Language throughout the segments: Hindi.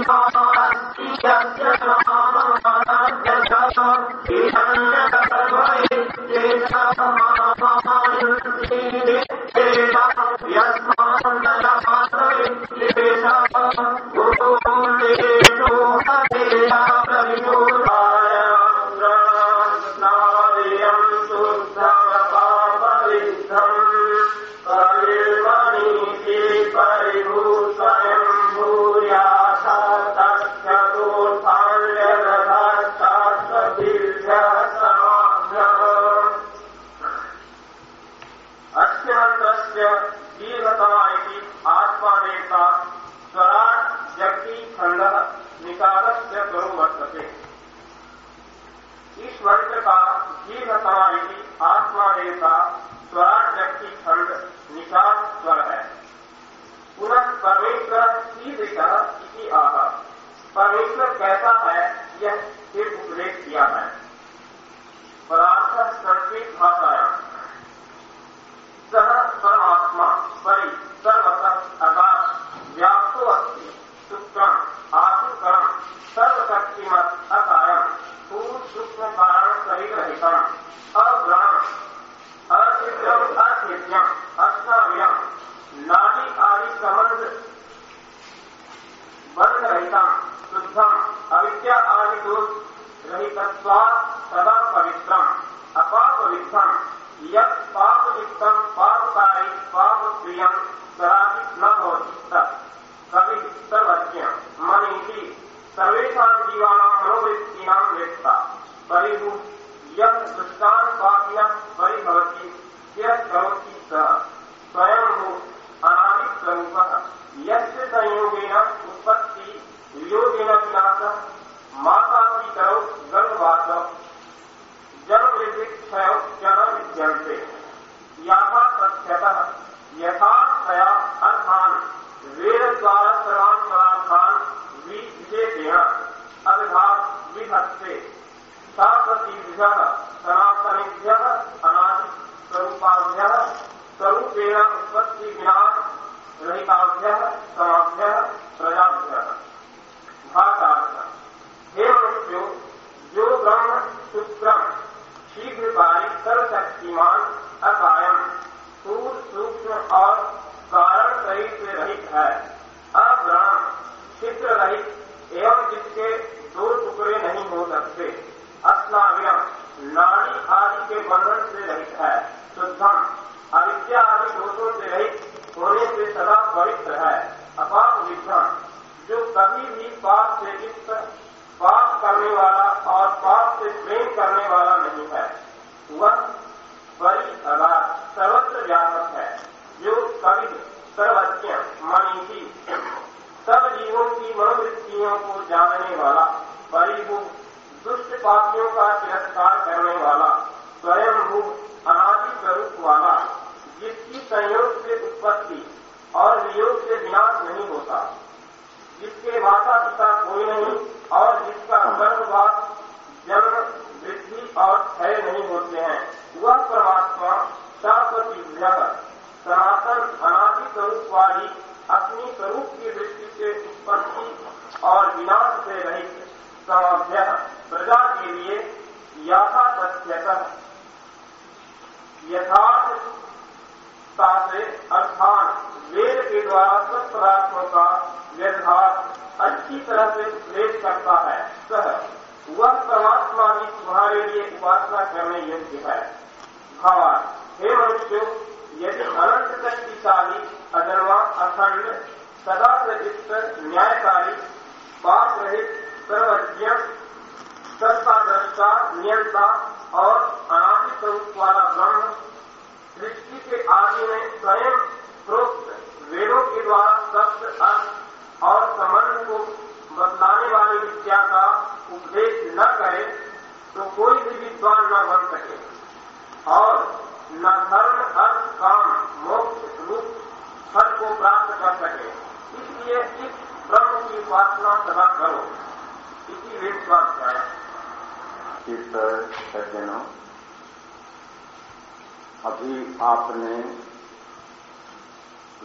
Yes, yes, yes, yes, इति समाप्य करने वाला और पाप से प्रेम करने वाला नहीं है। वह बड़ी अगाध सर्वत्र व्यापक है। जो कवि सर्वज्ञ, मनीषी, सब जीवों की मनोवृत्तियों को जानने वाला बलिभू दुष्ट पापियों का तिरस्कार करने वाला, स्वयंभू, अनादि स्वरूप वाला, जिसकी संयोग से उत्पत्ति और वियोग से विनाश नहीं होता, जिसके माता पिता कोई नहीं और जिसका गर्भवास जल वृद्धि और क्षय नहीं होते हैं वह परमात्मा नियंता और अनादि स्वरूप वाला ब्रह्म सृष्टि के आदि में स्वयं प्रोक्त वेदों के द्वारा शब्द अर्थ और संबंध को बतलाने वाली विद्या का उपदेश न करे तो कोई भी विद्वान न बन सके। और न धर्म अर्थ काम, मोक्ष, रूप, फल को प्राप्त कर सके। इसलिए इस ब्रह्म की उपासना सदा करो। इसी वेद स्वास्थ्य है परिचित सज्जनों, अभी आपने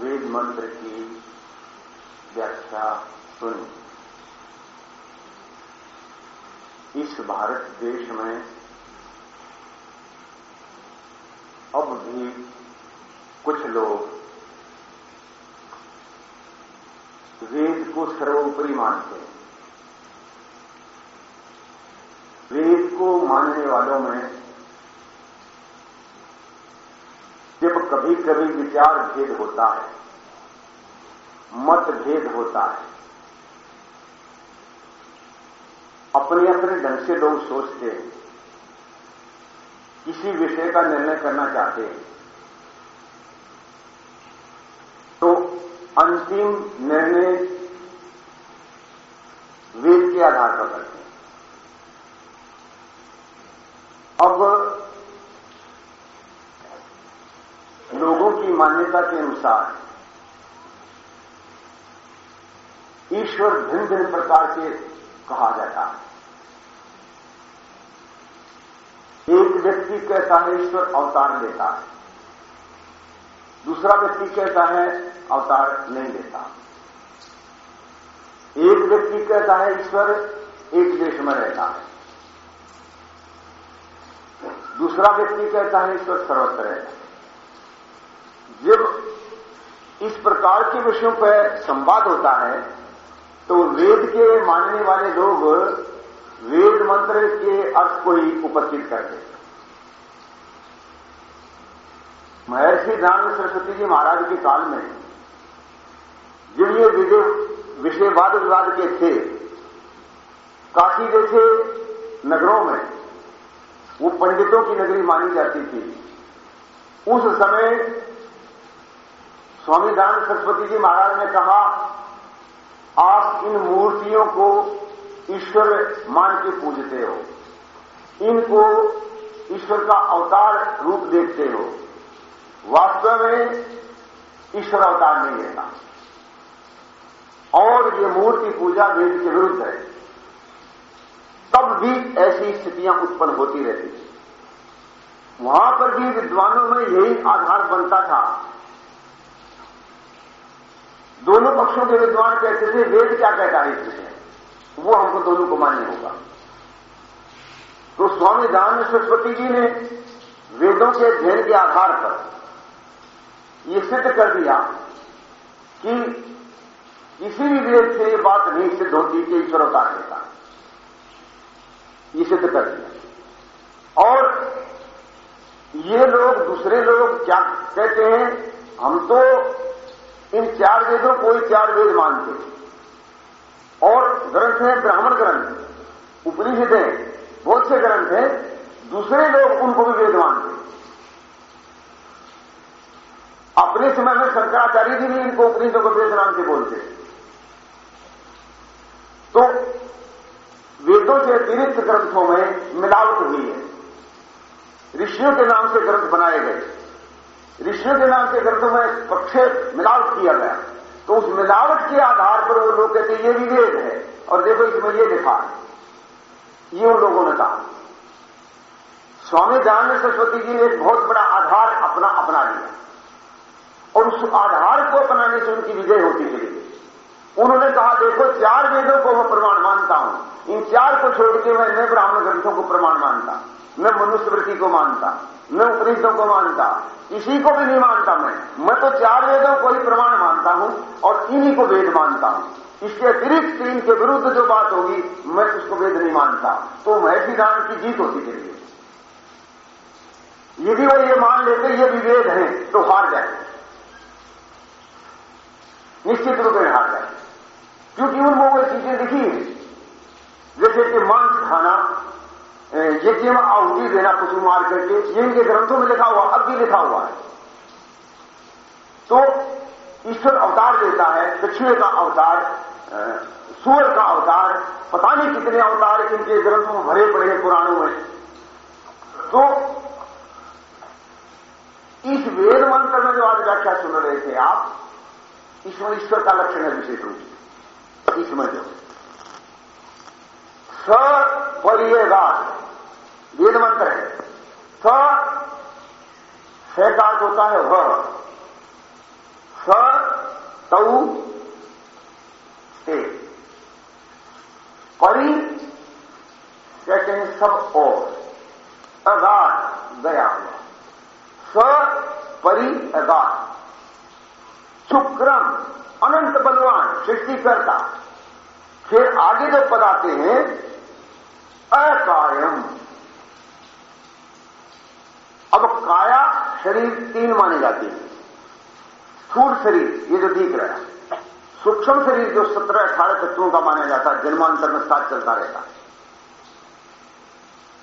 वेद मंत्र की व्याख्या सुनी। इस भारत देश में अब भी कुछ लोग वेद को सर्वोपरि मानते हैं। वेद को मानने वालों में जब कभी कभी विचार भेद होता है मत भेद होता है अपने अपने ढंग से लोग सोचते हैं, किसी विषय का निर्णय करना चाहते हैं तो अंतिम निर्णय वेद के आधार पर करते हैं। अब लोगों की मान्यता के अनुसार ईश्वर भिन्न भिन्न प्रकार के कहा जाता है। एक व्यक्ति कहता है, ईश्वर अवतार लेता है। दूसरा व्यक्ति कहता है, अवतार नहीं लेता। एक व्यक्ति कहता है, ईश्वर एक देश में रहता है। दूसरा व्यक्ति कहता है ईश्वर सर्वत्र है। जब इस प्रकार के विषयों पर संवाद होता है तो वेद के मानने वाले लोग वेद मंत्र के अर्थ को ही उपस्थित करते महर्षि ज्ञान सरस्वती जी महाराज के काल में, जब ये विषय वाद विवाद के थे, काशी जैसे नगरों में वो पंडितों की नगरी मानी जाती थी। उस समय स्वामी दान सरस्वती जी महाराज ने कहा, आप इन मूर्तियों को ईश्वर मान के पूजते हो। इनको ईश्वर का अवतार रूप देखते हो। वास्तव में ईश्वर अवतार नहीं रहता और ये मूर्ति पूजा वेद के विरुद्ध है। भी ऐसी स्थितियाँ उत्पन्न होती रहती वहाँ पर भी विद्वानों में यही आधार बनता था। दोनों पक्षों के विद्वान कहते थे, वेद क्या कहता है इस विषय वो हमको दोनों को मान्य होगा। तो स्वामी दयानंद सरस्वती जी ने वेदों के अध्ययन के आधार पर यह सिद्ध कर दिया कि किसी भी वेद से यह बात नहीं सिद्ध होती कि ईश्वर अवतार लेता ये सिद्ध कर दिया और ये लोग, दूसरे लोग क्या कहते हैं? हम तो इन चार वेदों को ही चार वेद मानते हैं। और ग्रंथ हैं, ब्राह्मण ग्रंथ, उपनिषद है, बहुत से ग्रंथ हैं, दूसरे लोग उनको भी वेद मानते हैं। अपने समय में शंकराचार्य जी भी इनको उपनिषदों को वेद नाम से बोलते तो वेदों से अतिरिक्त ग्रंथों में मिलावट हुई है। ऋषियों के नाम से ग्रंथ बनाए गए। ऋषियों के नाम के ग्रंथों में प्रक्षेप, मिलावट किया गया। तो उस मिलावट के आधार पर वो लोग कहते ये विवेक है। और देखो इसमें ये लिखा ये उन लोगों ने कहा। स्वामी दयानंद सरस्वती जी ने एक बहुत बड़ा आधार अपना अपना लिया। और उस आधार को अपनाने से उनकी विजय होती चली उन्होंने कहा, देखो, चार वेदों को मैं प्रमाण मानता हूँ। इन चार को छोड़ के मैं ब्राह्मण ग्रंथों को प्रमाण मानता। मैं मनुस्मृति को मानता। मैं उपनिषदों को मानता। इसी को भी नहीं मानता मैं। मैं तो चार वेदों को ही प्रमाण मानता हूँ और इन्हीं को वेद मानता हूँ। इसके अतिरिक्त इनके विरुद्ध जो बात होगी, मैं उसको वेद नहीं मानता। तो महर्षि दान की जीत होती लिए यदि वो ये मान लेते ये विवेद है तो हार जाए निश्चित रूप में हार जाए क्योंकि उनको वो चीज़ें है जैसे कि मांस खाना यज्ञ में आहुति देना पशु मार करके, ये इनके ग्रंथों में लिखा हुआ, अब भी लिखा हुआ है। तो ईश्वर अवतार लेता है, दक्षिण का अवतार सूर का अवतार, पता नहीं कितने अवतार इनके ग्रंथों में भरे पड़े हैं, पुराणों में। तो इस वेद मंत्र में जो आज व्याख्या सुन रहे थे आप, इसमें ईश्वर का लक्षण है विशेष रूप से। इसमें जो सपरियगात वेद मंत्र है। स सैकार्थ होता है वह स तऊ से। परि सब और। अगाध गया हुआ। स परी अगाध शुक्रम अनंत बलवान, सृष्टि करता। फिर आगे जो पद आते हैं, अकायम। अब काया शरीर तीन माने जाते हैं। स्थूल शरीर, ये जो दिख रहा है। सूक्ष्म शरीर जो सत्रह, अठारह तत्वों का माना जाता है, जन्मांतर में साथ चलता रहता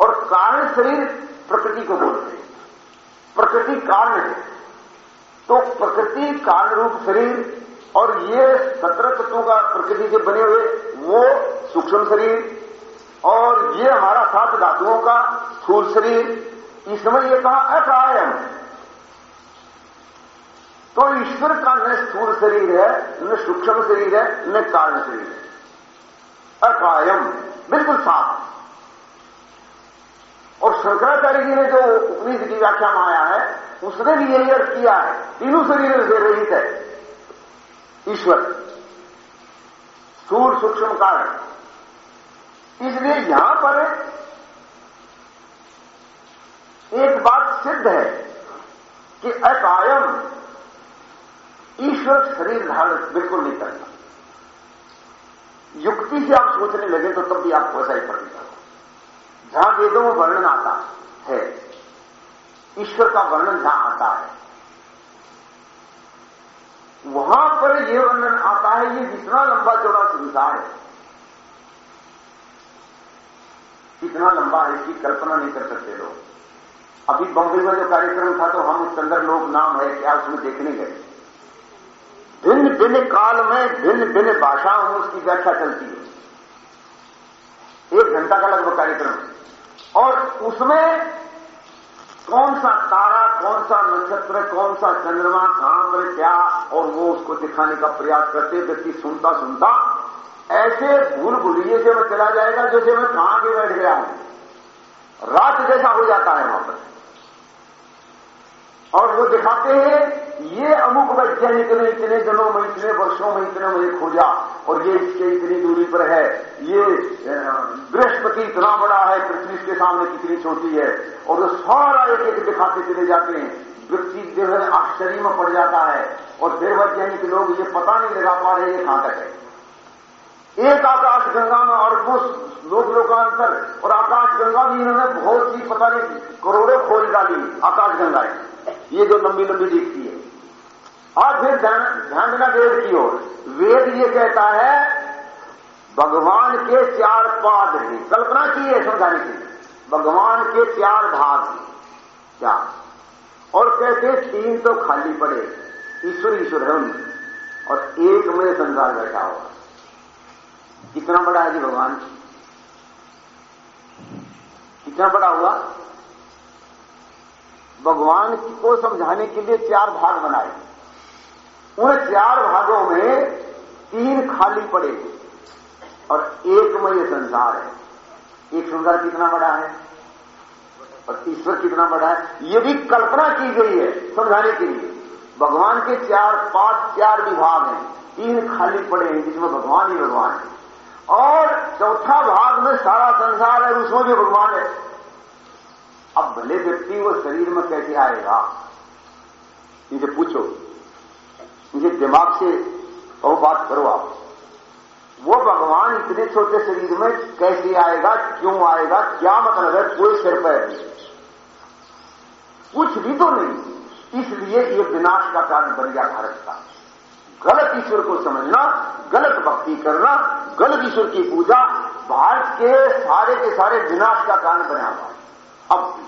और कारण शरीर प्रकृति को बोलते हैं। प्रकृति कारण है। तो प्रकृति कारण रूप शरीर और ये सत्रह तत्वों का प्रकृति के बने हुए वो सूक्ष्म शरीर और ये हमारा सात धातुओं का स्थूल शरीर इसमें ये कहा अकायम तो ईश्वर का न स्थूल शरीर है, न सूक्ष्म शरीर है, न कारण शरीर है। अकायम बिल्कुल साफ़। और शंकराचार्य जी ने जो उपनिषद की व्याख्या में आया है, उसने भी यही अर्थ किया है, तीनों शरीर से रहित है। ईश्वर, सूर सूक्ष्म कारण। इसलिए यहाँ पर एक बात सिद्ध है कि अकायम ईश्वर शरीर धारण बिल्कुल नहीं करता। युक्ति से आप सोचने लगे तो तब भी आप वैसा ही प्रतीत होगा जहाँ वेदों में वर्णन आता है, ईश्वर का वर्णन जहाँ आता है वहाँ पर यह वर्णन आता है, ये जितना लंबा चौड़ा संसार है। कितना लंबा है इसकी कल्पना नहीं कर सकते लोग। अभी बम्बई में जो कार्यक्रम था तो हम उस अंदर लोग नाम है, क्या उसमें देखने गए? भिन्न भिन्न काल में भिन्न भिन्न भाषाओं में उसकी व्याख्या चलती है। एक घंटा का लगभग कार्यक्रम। और उसमें कौन सा तारा, कौन सा नक्षत्र, कौन सा चंद्रमा, कहाँ पर क्या, और वो उसको दिखाने का प्रयास करते व्यक्ति सुनता सुनता, ऐसे भूल भूलिए से मैं चला जाएगा, जैसे मैं कहाँ के बैठ गया हूँ। रात जैसा हो जाता है वहाँ पर। और वो दिखाते हैं ये अमुक वैज्ञानिक ने इतने दिनों में, इतने वर्षों में, इतने में खोजा, और ये इसके इतनी दूरी पर है। ये बृहस्पति इतना बड़ा है, पृथ्वी के सामने कितनी छोटी है, और वो सारा एक एक दिखाते चले जाते हैं। व्यक्ति जो है, आश्चर्य में पड़ जाता है, और फिर वैज्ञानिक लोग ये पता नहीं लगा पा रहे ये कहाँ तक है। एक आकाश गंगा में और वो लोक लोकांतर, और आकाश गंगा भी इन्होंने बहुत सी पता नहीं, करोड़ों खोज डाली, आकाश गंगाएँ ये जो लंबी लंबी दिखती और फिर ध्यान देना वेद की ओर। वेद ये कहता है, भगवान के चार पाद हैं। कल्पना की है, समझाने की। भगवान के चार भाग क्या? और कहते तीन तो खाली पड़े। ईश्वर ईश्वर है और एक में संसार बैठा हुआ कितना बड़ा है जी भगवान? कितना बड़ा हुआ? भगवान को समझाने के लिए चार भाग बनाए। उन चार भागों में तीन खाली पड़े और एक में ये संसार है। एक संसार कितना बड़ा है? और ईश्वर कितना बड़ा है? ये भी कल्पना की गई है, समझाने के लिए। भगवान के चार, पाँच, चार विभाग हैं। तीन खाली पड़े हैं, जिसमें भगवान ही भगवान है। और चौथा भाग में सारा संसार है उसमें भी भगवान है। अब भले व्यक्ति वो शरीर में कैसे आएगा? इनसे पूछो। इनके दिमाग से कहो बात करो आप। वो भगवान इतने छोटे शरीर में कैसे आएगा, क्यों आएगा, क्या मतलब है? कोई सिर पैर नहीं। कुछ भी तो नहीं। इसलिए ये विनाश का कारण बन गया भारत का। गलत ईश्वर को समझना, गलत भक्ति करना, गलत ईश्वर की पूजा भारत के सारे के सारे विनाश का कारण बना हुआ। अब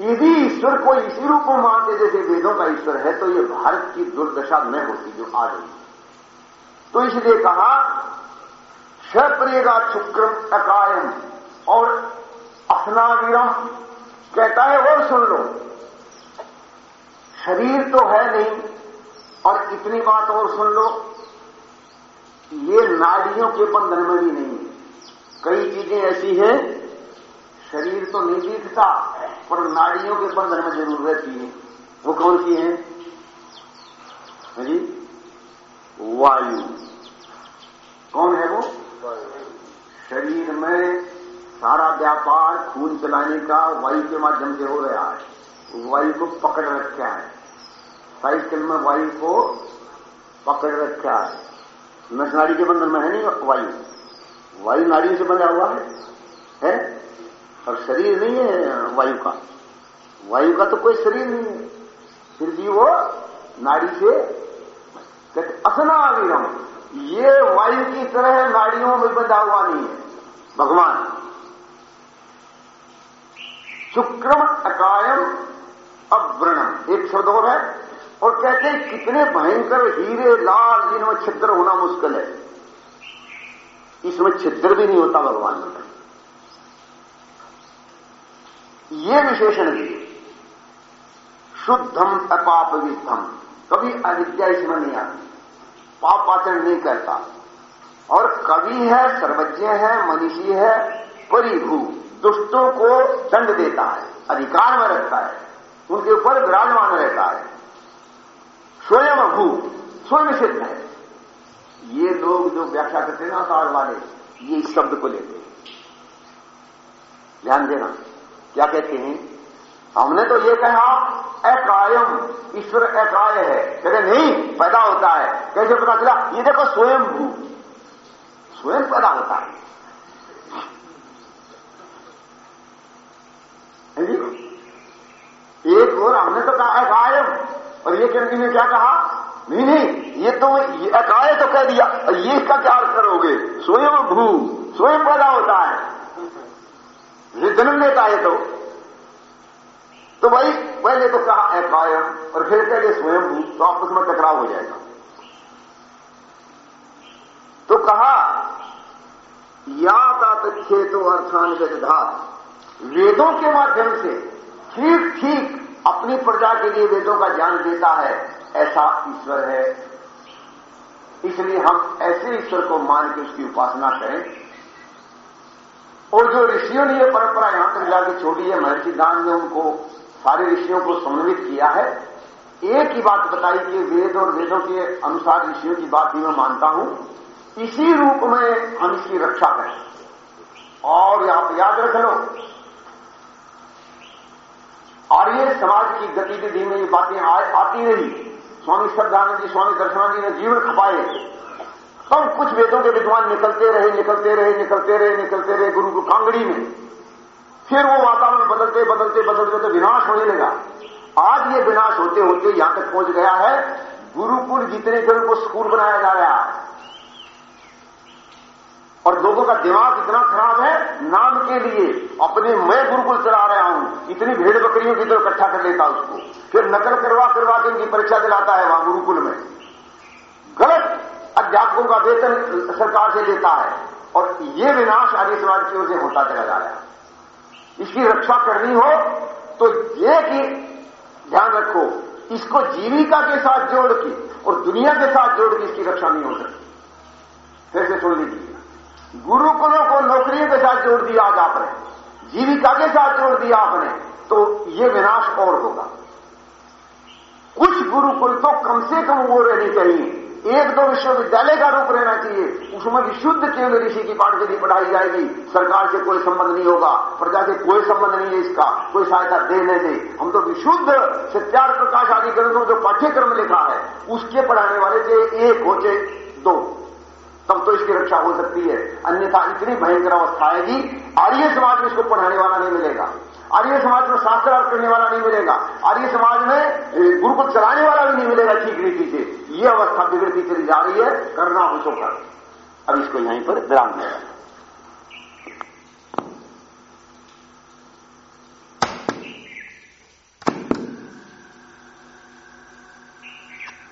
यदि ईश्वर को इसी रूप में मानते जैसे वेदों का ईश्वर है तो ये भारत की दुर्दशा न होती जो आ रही तो इसलिए कहा क्षप्रियगा शुक्रम अकायम और असनावीरम कहता है वो सुन लो, शरीर तो है नहीं, और इतनी बात और सुन लो, ये नाड़ियों के बंधन में भी नहीं है। कई चीज़ें ऐसी हैं, शरीर तो नहीं दिखता पर नाड़ियों के बंधन में ज़रूर रहती है। वो कौन सी है? जी? वायु। कौन है वो? शरीर में सारा व्यापार खून चलाने का वायु के माध्यम से हो रहा है। वायु को पकड़ रखा है। साइकिल में वायु को पकड़ रखा है। नस नाड़ी के बंधन में है नहीं वायु? वायु नाड़ी से बंधा हुआ है है। और शरीर नहीं है वायु का। वायु का तो कोई शरीर नहीं है। फिर भी वो नाड़ी से कहते असनाविरम ये वायु की तरह नाड़ियों में बंधा हुआ नहीं है। भगवान, शुक्रम अकायम अव्रणम, एक शब्द और है। और कहते हैं, कितने भयंकर हीरे, लाल, जिनमें छिद्र होना मुश्किल है। इसमें छिद्र भी नहीं होता भगवान में ये विशेषण भी शुद्धम अपाप विद्धम कभी अविद्या इसमें नहीं आती। पाप आचरण नहीं करता। और कवि है, सर्वज्ञ है, मनीषी है, परिभू, दुष्टों को दंड देता है, अधिकार में रखता है, उनके ऊपर विराजमान रहता है। स्वयं भू स्वयं सिद्ध है। ये लोग जो व्याख्या करते ना सार वाले, ये शब्द को लेते ध्यान देना। क्या कहते हैं? हमने तो ये कहा अकायम ईश्वर अकाय है। कहते, नहीं, पैदा होता है। कैसे पता चला? ये देखो स्वयं भू स्वयं पैदा होता है। एक और हमने तो कहा अकायम और ये किरण ने क्या कहा? नहीं नहीं, ये तो अकाय तो कह दिया। और ये इसका क्या अर्थ करोगे? स्वयं भू स्वयं पैदा होता है। ये जन्म लेता है तो। तो भाई, पहले तो कहा अकायम और फिर कह स्वयं भू तो आपस में टकराव हो जाएगा। तो कहा या का तथ्य तो अर्थान धात वेदों के माध्यम से ठीक ठीक अपनी प्रजा के लिए वेदों का ज्ञान देता है, ऐसा ईश्वर है। इसलिए हम ऐसे ईश्वर को मान के उसकी उपासना करें और जो ऋषियों ने यह परंपरा यहाँ तक जाकर छोड़ी है महर्षि दान ने उनको सारे ऋषियों को समन्वित किया है, एक ही बात बताई कि वेद और वेदों के अनुसार ऋषियों की बात भी मैं मानता हूँ। इसी रूप में हम इसकी रक्षा करें। और आप याद रख लो आर्य समाज की गतिविधि में ये बातें आती रही। स्वामी श्रद्धानंद जी, स्वामी दर्शनानंद जी ने जीवन खपाए। सब कुछ वेदों के विद्वान निकलते रहे निकलते रहे निकलते रहे निकलते रहे गुरु कांगड़ी में। फिर वो वातावरण बदलते बदलते बदलते तो विनाश होने लगा। आज ये विनाश होते होते यहाँ तक पहुँच गया है। गुरुकुल जितने जन को स्कूल बनाया जा रहा और लोगों का दिमाग इतना खराब है, नाम के लिए अपने मैं गुरुकुल चला रहा हूँ। इतनी भेड़ बकरियों की तरह इकट्ठा कर लेता उसको। फिर नकल करवा करवा के उनकी परीक्षा दिलाता है वहाँ गुरुकुल में। गलत। अध्यापकों का वेतन सरकार से देता है और ये विनाश आदि समाज की ओर से होता चला जा रहा है। इसकी रक्षा करनी हो तो ये कि ध्यान रखो, इसको जीविका के साथ जोड़ के और दुनिया के साथ जोड़ के इसकी रक्षा नहीं हो सकती। फिर से सुन लीजिए गुरुकुलों को नौकरियों के साथ जोड़ दिया आज आपने, जीविका के साथ जोड़ दिया आपने तो ये विनाश और होगा। कुछ गुरुकुल तो कम से कम वो रहनी चाहिए। एक दो विश्वविद्यालय का रूप रहना चाहिए। उसमें विशुद्ध केवल ऋषि की पाठ्यक्रम पढ़ाई जाएगी। सरकार से कोई संबंध नहीं होगा। प्रजा से कोई संबंध नहीं है इसका। कोई सहायता देने से हम तो विशुद्ध सत्यार प्रकाश आदि ग्रंथों जो पाठ्यक्रम लिखा है। उसके पढ़ाने वाले से एक हो चाहे दो, तब तो इसकी रक्षा हो सकती है। अन्यथा इतनी भयंकर अवस्था आएगी आर्य समाज में इसको पढ़ाने वाला नहीं मिलेगा। आर्य समाज में शास्त्र अर्थ करने वाला नहीं मिलेगा। आर्य समाज में गुरु को चलाने वाला भी नहीं मिलेगा ठीक रीति से। यह अवस्था बिगड़ती चली जा रही है, करना हो तो कर। अब इसको यहीं पर विराम देगा